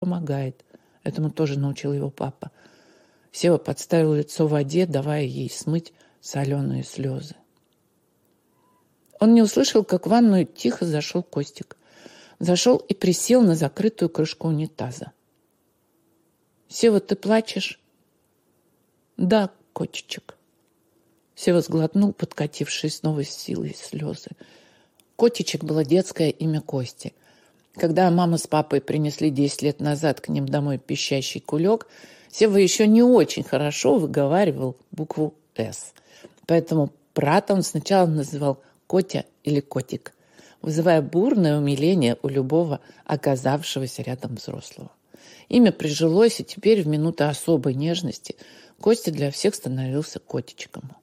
помогает. Этому тоже научил его папа. Сева подставил лицо в воде, давая ей смыть соленые слезы. Он не услышал, как в ванную тихо зашел Костик. Зашел и присел на закрытую крышку унитаза. «Сева, ты плачешь?» «Да, котичек». Сева сглотнул, подкатившие с новой силой слезы. Котичек было детское имя Кости. Когда мама с папой принесли 10 лет назад к ним домой пищащий кулек, Сева еще не очень хорошо выговаривал букву «С». Поэтому брата он сначала называл Котя или Котик, вызывая бурное умиление у любого оказавшегося рядом взрослого. Имя прижилось, и теперь в минуты особой нежности Костя для всех становился котичком.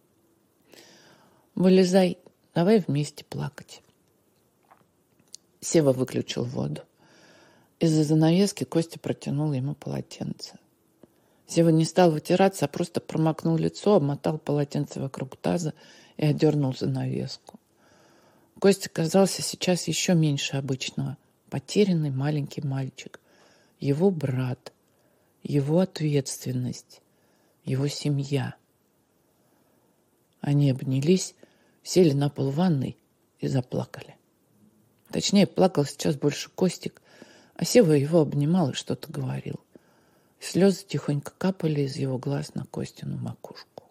«Вылезай, давай вместе плакать». Сева выключил воду. Из-за занавески Костя протянул ему полотенце. Сева не стал вытираться, а просто промокнул лицо, обмотал полотенце вокруг таза и одернул занавеску. Костя казался сейчас еще меньше обычного. Потерянный маленький мальчик. Его брат. Его ответственность. Его семья. Они обнялись, сели на пол ванной и заплакали. Точнее, плакал сейчас больше Костик, а Сева его обнимал и что-то говорил. Слезы тихонько капали из его глаз на Костину макушку.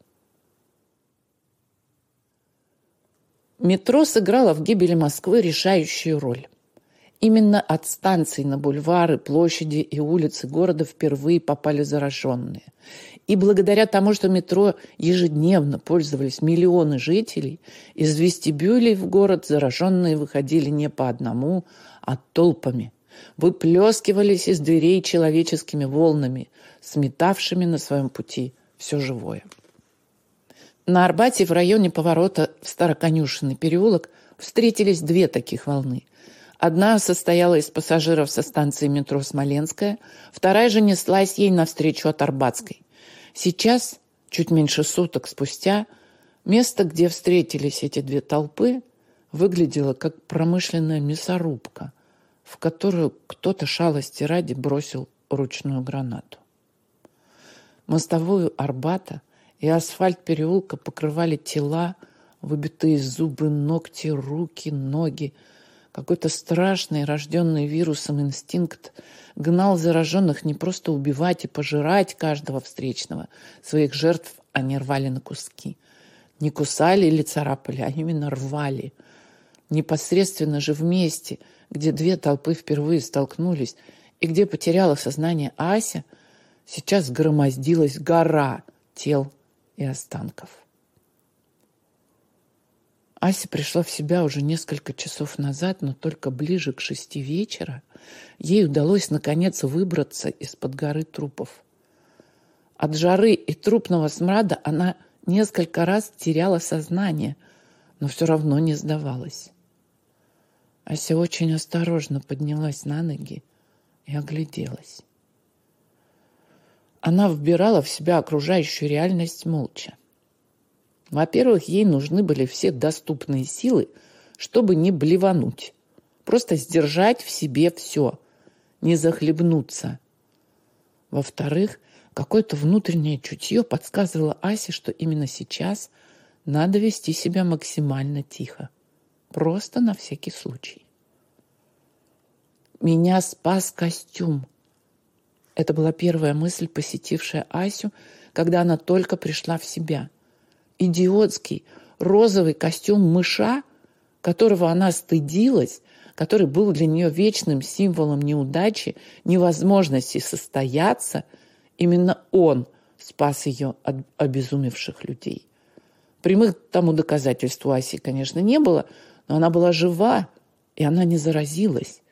Метро сыграло в гибели Москвы решающую роль. Именно от станций на бульвары, площади и улицы города впервые попали зараженные. И благодаря тому, что метро ежедневно пользовались миллионы жителей, из вестибюлей в город зараженные выходили не по одному, а толпами. Выплескивались из дверей человеческими волнами, сметавшими на своем пути все живое. На Арбате в районе поворота в Староконюшенный переулок встретились две таких волны – Одна состояла из пассажиров со станции метро Смоленская, вторая же неслась ей навстречу от Арбатской. Сейчас, чуть меньше суток спустя, место, где встретились эти две толпы, выглядело как промышленная мясорубка, в которую кто-то шалости ради бросил ручную гранату. Мостовую Арбата и асфальт переулка покрывали тела, выбитые зубы, ногти, руки, ноги, какой-то страшный, рожденный вирусом инстинкт гнал зараженных не просто убивать и пожирать каждого встречного. Своих жертв они рвали на куски. Не кусали или царапали, а именно рвали. Непосредственно же вместе, где две толпы впервые столкнулись и где потеряла сознание Ася, сейчас громоздилась гора тел и останков. Ася пришла в себя уже несколько часов назад, но только ближе к шести вечера ей удалось наконец выбраться из-под горы трупов. От жары и трупного смрада она несколько раз теряла сознание, но все равно не сдавалась. Ася очень осторожно поднялась на ноги и огляделась. Она вбирала в себя окружающую реальность молча. Во-первых, ей нужны были все доступные силы, чтобы не блевануть. Просто сдержать в себе все, не захлебнуться. Во-вторых, какое-то внутреннее чутье подсказывало Асе, что именно сейчас надо вести себя максимально тихо. Просто на всякий случай. Меня спас костюм. Это была первая мысль, посетившая Асю, когда она только пришла в себя – идиотский розовый костюм мыша, которого она стыдилась, который был для нее вечным символом неудачи, невозможности состояться, именно он спас ее от обезумевших людей. Прямых тому доказательству Аси, конечно, не было, но она была жива, и она не заразилась.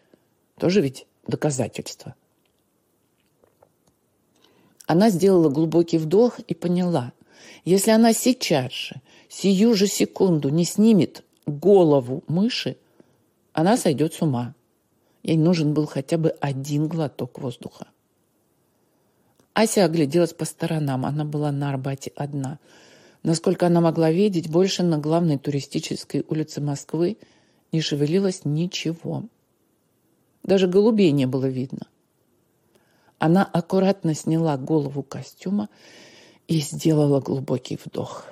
Тоже ведь доказательство. Она сделала глубокий вдох и поняла – если она сейчас же, сию же секунду не снимет голову мыши, она сойдет с ума. Ей нужен был хотя бы один глоток воздуха. Ася огляделась по сторонам. Она была на Арбате одна. Насколько она могла видеть, больше на главной туристической улице Москвы не шевелилось ничего. Даже голубей не было видно. Она аккуратно сняла голову костюма и сделала глубокий вдох.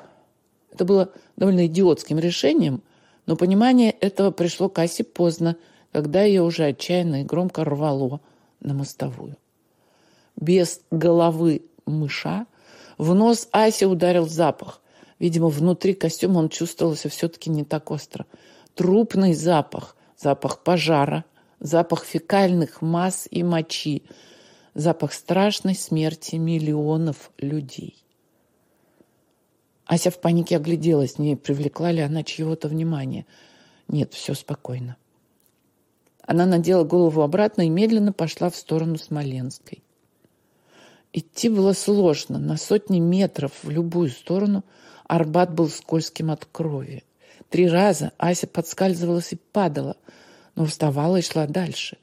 Это было довольно идиотским решением, но понимание этого пришло к Асе поздно, когда ее уже отчаянно и громко рвало на мостовую. Без головы мыша в нос Асе ударил запах. Видимо, внутри костюма он чувствовался все-таки не так остро. Трупный запах, запах пожара, запах фекальных масс и мочи, запах страшной смерти миллионов людей. Ася в панике огляделась, не привлекла ли она чьего-то внимания. Нет, все спокойно. Она надела голову обратно и медленно пошла в сторону Смоленской. Идти было сложно. На сотни метров в любую сторону Арбат был скользким от крови. Три раза Ася подскальзывалась и падала, но вставала и шла дальше.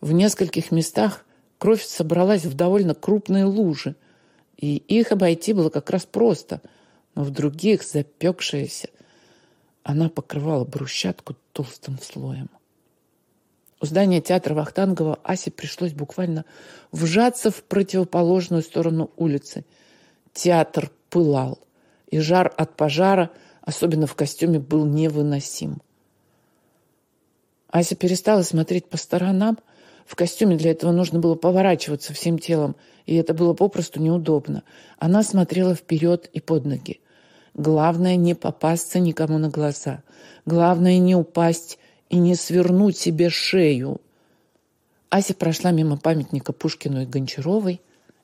В нескольких местах кровь собралась в довольно крупные лужи, и их обойти было как раз просто, но в других, запекшаяся, она покрывала брусчатку толстым слоем. У здания театра Вахтангова Асе пришлось буквально вжаться в противоположную сторону улицы. Театр пылал, и жар от пожара, особенно в костюме, был невыносим. Ася перестала смотреть по сторонам. В костюме для этого нужно было поворачиваться всем телом, и это было попросту неудобно. Она смотрела вперед и под ноги. Главное не попасться никому на глаза. Главное не упасть и не свернуть себе шею. Ася прошла мимо памятника Пушкину и Гончаровой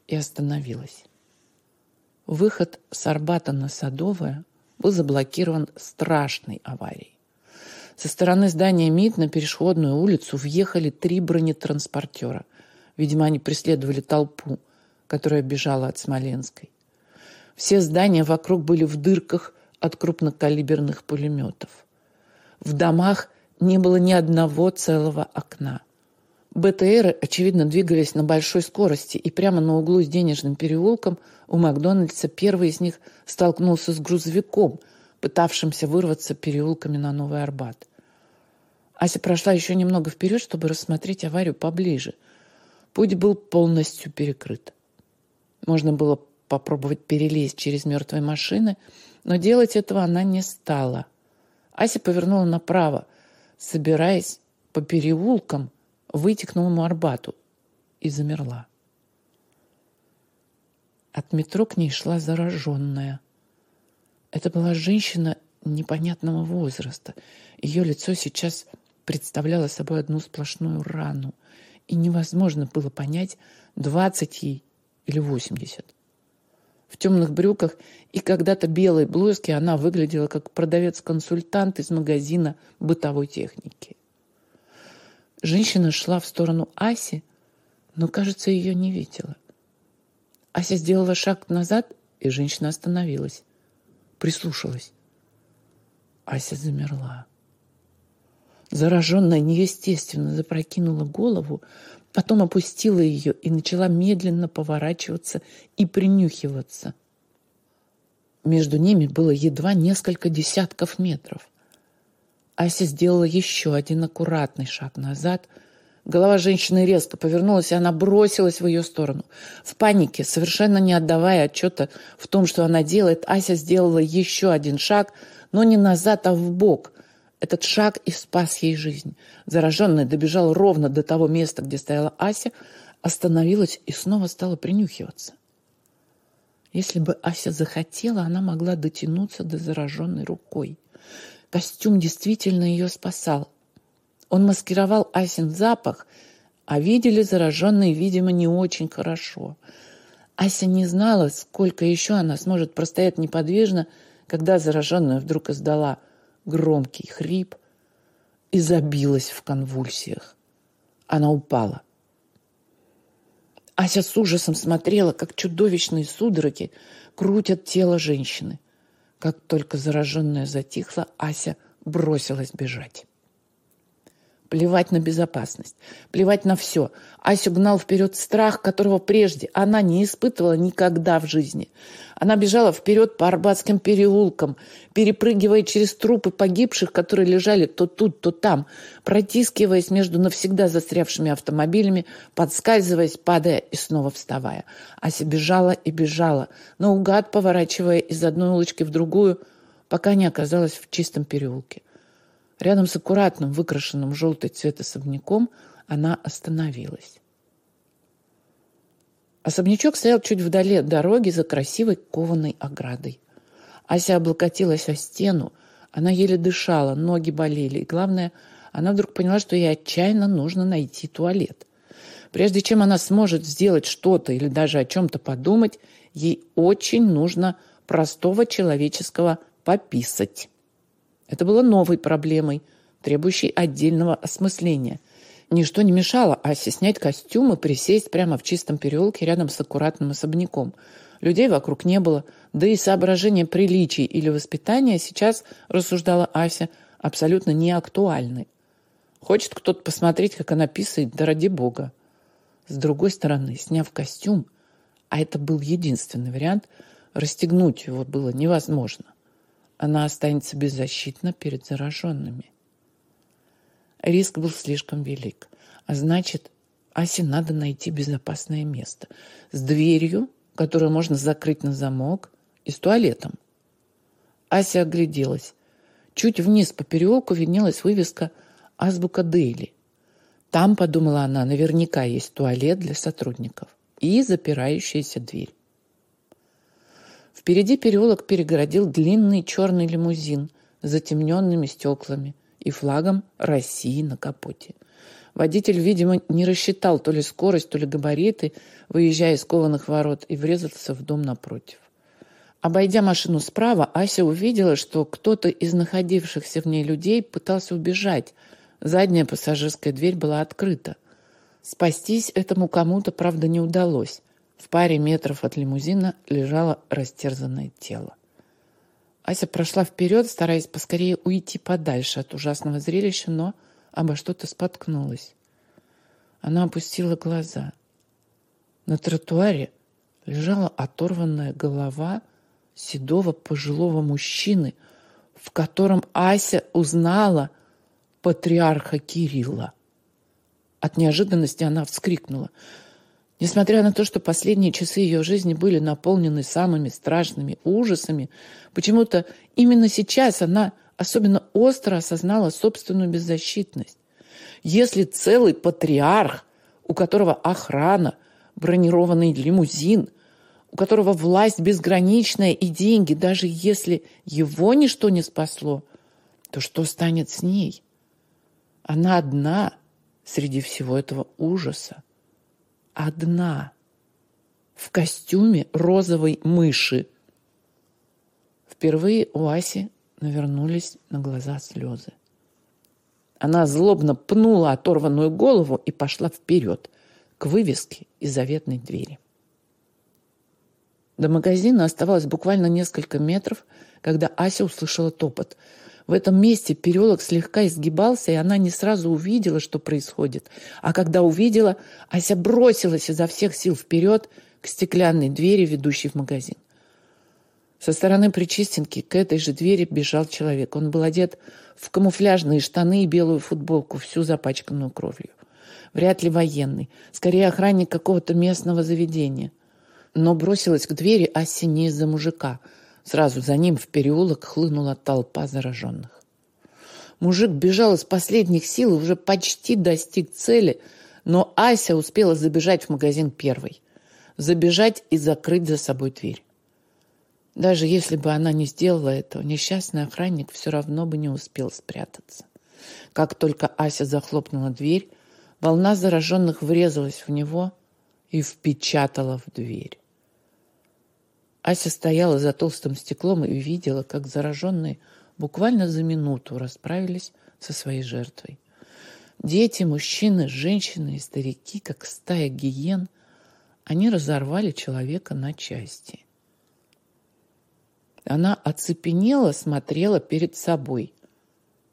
и остановилась. Выход с Арбата на Садовое был заблокирован страшной аварией. Со стороны здания МИД на перешходную улицу въехали три бронетранспортера. Видимо, они преследовали толпу, которая бежала от Смоленской. Все здания вокруг были в дырках от крупнокалиберных пулеметов. В домах не было ни одного целого окна. БТРы, очевидно, двигались на большой скорости, и прямо на углу с денежным переулком у Макдональдса первый из них столкнулся с грузовиком, пытавшимся вырваться переулками на Новый Арбат. Ася прошла еще немного вперед, чтобы рассмотреть аварию поближе. Путь был полностью перекрыт. Можно было попробовать перелезть через мертвые машины, но делать этого она не стала. Ася повернула направо – собираясь по переулкам выйти к Новому Арбату, и замерла. От метро к ней шла зараженная. Это была женщина непонятного возраста. Ее лицо сейчас представляло собой одну сплошную рану, и невозможно было понять, двадцать ей или восемьдесят. В темных брюках и когда-то белой блузке она выглядела как продавец-консультант из магазина бытовой техники. Женщина шла в сторону Аси, но, кажется, ее не видела. Ася сделала шаг назад, и женщина остановилась, прислушалась. Ася замерла. Зараженная неестественно запрокинула голову, Потом опустила ее и начала медленно поворачиваться и принюхиваться. Между ними было едва несколько десятков метров. Ася сделала еще один аккуратный шаг назад. Голова женщины резко повернулась, и она бросилась в ее сторону. В панике, совершенно не отдавая отчета в том, что она делает, Ася сделала еще один шаг, но не назад, а в бок – этот шаг и спас ей жизнь. Зараженная добежала ровно до того места, где стояла Ася, остановилась и снова стала принюхиваться. Если бы Ася захотела, она могла дотянуться до зараженной рукой. Костюм действительно ее спасал. Он маскировал Асин запах, а видели зараженные, видимо, не очень хорошо. Ася не знала, сколько еще она сможет простоять неподвижно, когда зараженная вдруг издала – громкий хрип и забилась в конвульсиях. Она упала. Ася с ужасом смотрела, как чудовищные судороги крутят тело женщины. Как только зараженная затихла, Ася бросилась бежать. Плевать на безопасность, плевать на все. Асю гнал вперед страх, которого прежде она не испытывала никогда в жизни. Она бежала вперед по Арбатским переулкам, перепрыгивая через трупы погибших, которые лежали то тут, то там, протискиваясь между навсегда застрявшими автомобилями, подскальзываясь, падая и снова вставая. Ася бежала и бежала, наугад поворачивая из одной улочки в другую, пока не оказалась в чистом переулке. Рядом с аккуратным, выкрашенным желтый цвет особняком она остановилась. Особнячок стоял чуть вдали от дороги за красивой кованой оградой. Ася облокотилась о стену. Она еле дышала, ноги болели. И главное, она вдруг поняла, что ей отчаянно нужно найти туалет. Прежде чем она сможет сделать что-то или даже о чем-то подумать, ей очень нужно простого человеческого пописать. Это было новой проблемой, требующей отдельного осмысления. Ничто не мешало Асе снять костюм и присесть прямо в чистом переулке рядом с аккуратным особняком. Людей вокруг не было, да и соображения приличий или воспитания сейчас, рассуждала Ася, абсолютно не актуальны. Хочет кто-то посмотреть, как она писает, да ради бога. С другой стороны, сняв костюм, а это был единственный вариант, расстегнуть его было невозможно она останется беззащитна перед зараженными. Риск был слишком велик, а значит, Асе надо найти безопасное место с дверью, которую можно закрыть на замок, и с туалетом. Ася огляделась. Чуть вниз по переулку виднелась вывеска «Азбука Дейли». Там, подумала она, наверняка есть туалет для сотрудников и запирающаяся дверь. Впереди переулок перегородил длинный черный лимузин с затемненными стеклами и флагом России на капоте. Водитель, видимо, не рассчитал то ли скорость, то ли габариты, выезжая из кованых ворот, и врезался в дом напротив. Обойдя машину справа, Ася увидела, что кто-то из находившихся в ней людей пытался убежать. Задняя пассажирская дверь была открыта. Спастись этому кому-то, правда, не удалось. В паре метров от лимузина лежало растерзанное тело. Ася прошла вперед, стараясь поскорее уйти подальше от ужасного зрелища, но обо что-то споткнулась. Она опустила глаза. На тротуаре лежала оторванная голова седого пожилого мужчины, в котором Ася узнала патриарха Кирилла. От неожиданности она вскрикнула – Несмотря на то, что последние часы ее жизни были наполнены самыми страшными ужасами, почему-то именно сейчас она особенно остро осознала собственную беззащитность. Если целый патриарх, у которого охрана, бронированный лимузин, у которого власть безграничная и деньги, даже если его ничто не спасло, то что станет с ней? Она одна среди всего этого ужаса одна в костюме розовой мыши. Впервые у Аси навернулись на глаза слезы. Она злобно пнула оторванную голову и пошла вперед, к вывеске и заветной двери. До магазина оставалось буквально несколько метров, когда Ася услышала топот – в этом месте переулок слегка изгибался, и она не сразу увидела, что происходит. А когда увидела, Ася бросилась изо всех сил вперед к стеклянной двери, ведущей в магазин. Со стороны Причистенки к этой же двери бежал человек. Он был одет в камуфляжные штаны и белую футболку, всю запачканную кровью. Вряд ли военный, скорее охранник какого-то местного заведения. Но бросилась к двери Ася не из-за мужика – Сразу за ним в переулок хлынула толпа зараженных. Мужик бежал из последних сил и уже почти достиг цели, но Ася успела забежать в магазин первой. Забежать и закрыть за собой дверь. Даже если бы она не сделала этого, несчастный охранник все равно бы не успел спрятаться. Как только Ася захлопнула дверь, волна зараженных врезалась в него и впечатала в дверь. Ася стояла за толстым стеклом и видела, как зараженные буквально за минуту расправились со своей жертвой. Дети, мужчины, женщины и старики, как стая гиен, они разорвали человека на части. Она оцепенела, смотрела перед собой.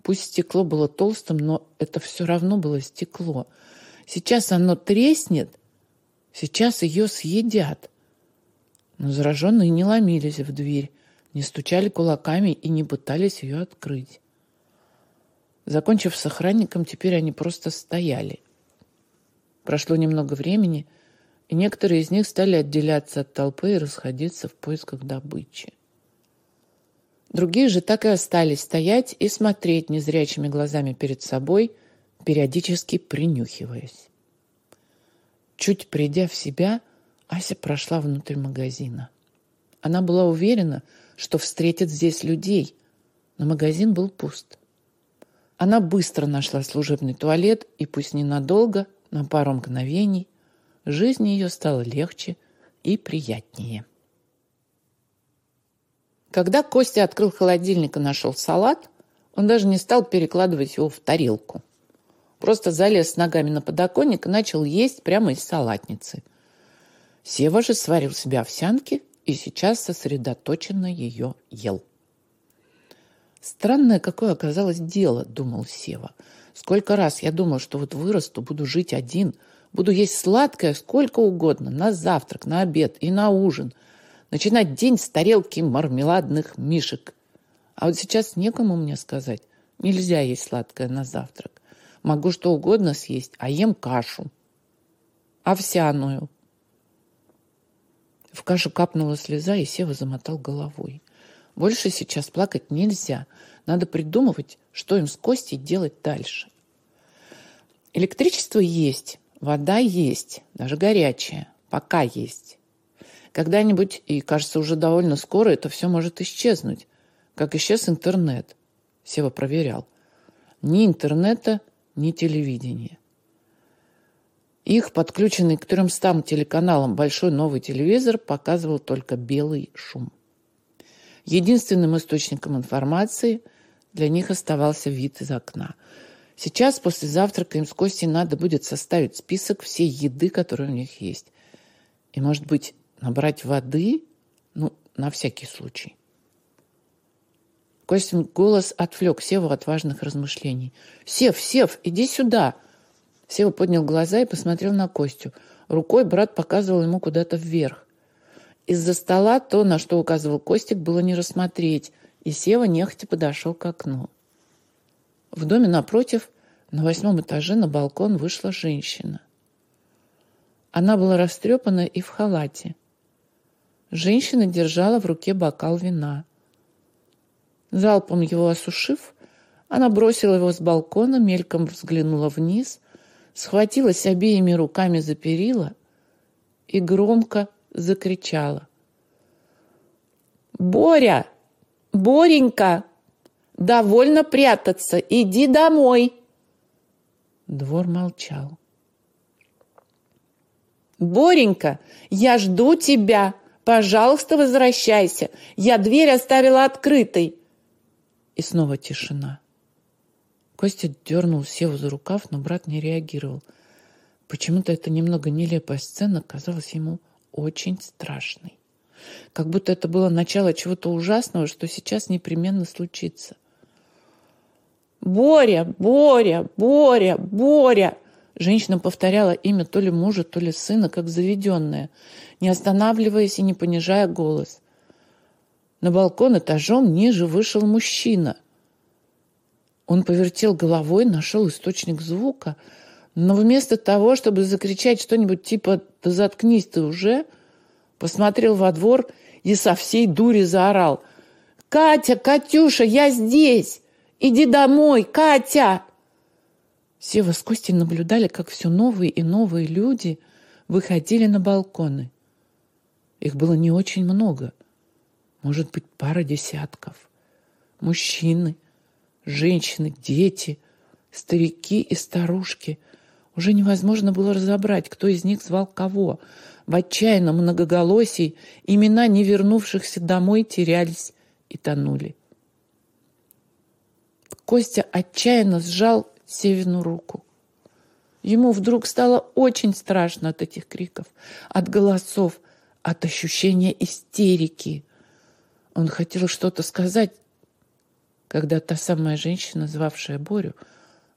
Пусть стекло было толстым, но это все равно было стекло. Сейчас оно треснет, сейчас ее съедят. Но зараженные не ломились в дверь, не стучали кулаками и не пытались ее открыть. Закончив с охранником, теперь они просто стояли. Прошло немного времени, и некоторые из них стали отделяться от толпы и расходиться в поисках добычи. Другие же так и остались стоять и смотреть незрячими глазами перед собой, периодически принюхиваясь. Чуть придя в себя, Ася прошла внутрь магазина. Она была уверена, что встретит здесь людей, но магазин был пуст. Она быстро нашла служебный туалет, и пусть ненадолго, на пару мгновений, жизнь ее стала легче и приятнее. Когда Костя открыл холодильник и нашел салат, он даже не стал перекладывать его в тарелку. Просто залез ногами на подоконник и начал есть прямо из салатницы. Сева же сварил себе овсянки и сейчас сосредоточенно ее ел. Странное какое оказалось дело, думал Сева. Сколько раз я думал, что вот вырасту, буду жить один, буду есть сладкое сколько угодно, на завтрак, на обед и на ужин. Начинать день с тарелки мармеладных мишек. А вот сейчас некому мне сказать, нельзя есть сладкое на завтрак. Могу что угодно съесть, а ем кашу. Овсяную. В кашу капнула слеза, и Сева замотал головой. Больше сейчас плакать нельзя. Надо придумывать, что им с Костей делать дальше. Электричество есть, вода есть, даже горячая. Пока есть. Когда-нибудь, и кажется, уже довольно скоро, это все может исчезнуть. Как исчез интернет. Сева проверял. Ни интернета, ни телевидения. Их, подключенный к 300 телеканалам большой новый телевизор, показывал только белый шум. Единственным источником информации для них оставался вид из окна. Сейчас, после завтрака, им с Костей надо будет составить список всей еды, которая у них есть. И, может быть, набрать воды, ну, на всякий случай. Костин голос отвлек Севу от важных размышлений. «Сев, Сев, иди сюда!» Сева поднял глаза и посмотрел на Костю. Рукой брат показывал ему куда-то вверх. Из-за стола то, на что указывал Костик, было не рассмотреть, и Сева нехотя подошел к окну. В доме напротив, на восьмом этаже, на балкон вышла женщина. Она была растрепана и в халате. Женщина держала в руке бокал вина. Залпом его осушив, она бросила его с балкона, мельком взглянула вниз, схватилась обеими руками за перила и громко закричала. «Боря! Боренька! Довольно прятаться! Иди домой!» Двор молчал. «Боренька, я жду тебя! Пожалуйста, возвращайся! Я дверь оставила открытой!» И снова тишина. Костя дернул Севу за рукав, но брат не реагировал. Почему-то эта немного нелепая сцена казалась ему очень страшный. Как будто это было начало чего-то ужасного, что сейчас непременно случится. «Боря! Боря! Боря! Боря!» Женщина повторяла имя то ли мужа, то ли сына, как заведенная, не останавливаясь и не понижая голос. На балкон этажом ниже вышел мужчина. Он повертел головой, нашел источник звука — но вместо того, чтобы закричать что-нибудь типа «Да заткнись ты уже!», посмотрел во двор и со всей дури заорал «Катя, Катюша, я здесь! Иди домой, Катя!» Сева с Костей наблюдали, как все новые и новые люди выходили на балконы. Их было не очень много, может быть, пара десятков. Мужчины, женщины, дети, старики и старушки – уже невозможно было разобрать, кто из них звал кого. В отчаянном многоголосии имена не вернувшихся домой терялись и тонули. Костя отчаянно сжал Севину руку. Ему вдруг стало очень страшно от этих криков, от голосов, от ощущения истерики. Он хотел что-то сказать, когда та самая женщина, звавшая Борю,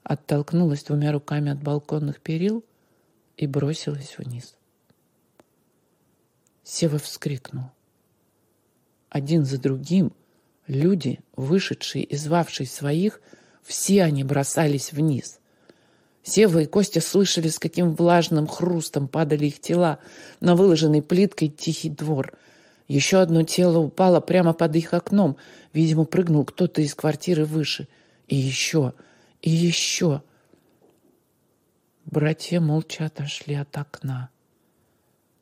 оттолкнулась двумя руками от балконных перил и бросилась вниз. Сева вскрикнул. Один за другим люди, вышедшие и звавшие своих, все они бросались вниз. Сева и Костя слышали, с каким влажным хрустом падали их тела на выложенный плиткой тихий двор. Еще одно тело упало прямо под их окном. Видимо, прыгнул кто-то из квартиры выше. И еще, и еще. Братья молча отошли от окна.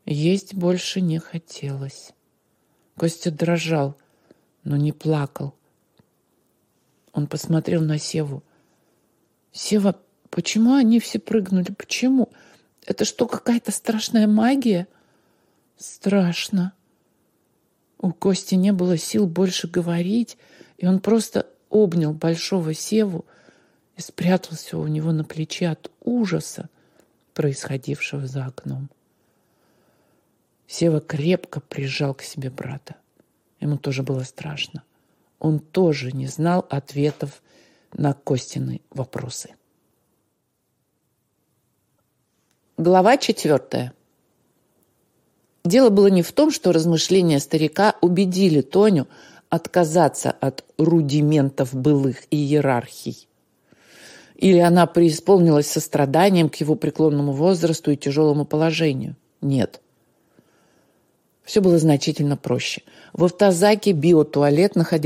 Есть больше не хотелось. Костя дрожал, но не плакал. Он посмотрел на Севу. «Сева, почему они все прыгнули? Почему? Это что, какая-то страшная магия?» «Страшно». У Кости не было сил больше говорить, и он просто обнял большого Севу и спрятался у него на плече от ужаса, происходившего за окном. Сева крепко прижал к себе брата. Ему тоже было страшно. Он тоже не знал ответов на Костины вопросы. Глава четвертая. Дело было не в том, что размышления старика убедили Тоню отказаться от рудиментов былых иерархий. Или она преисполнилась состраданием к его преклонному возрасту и тяжелому положению. Нет. Все было значительно проще. В автозаке биотуалет находился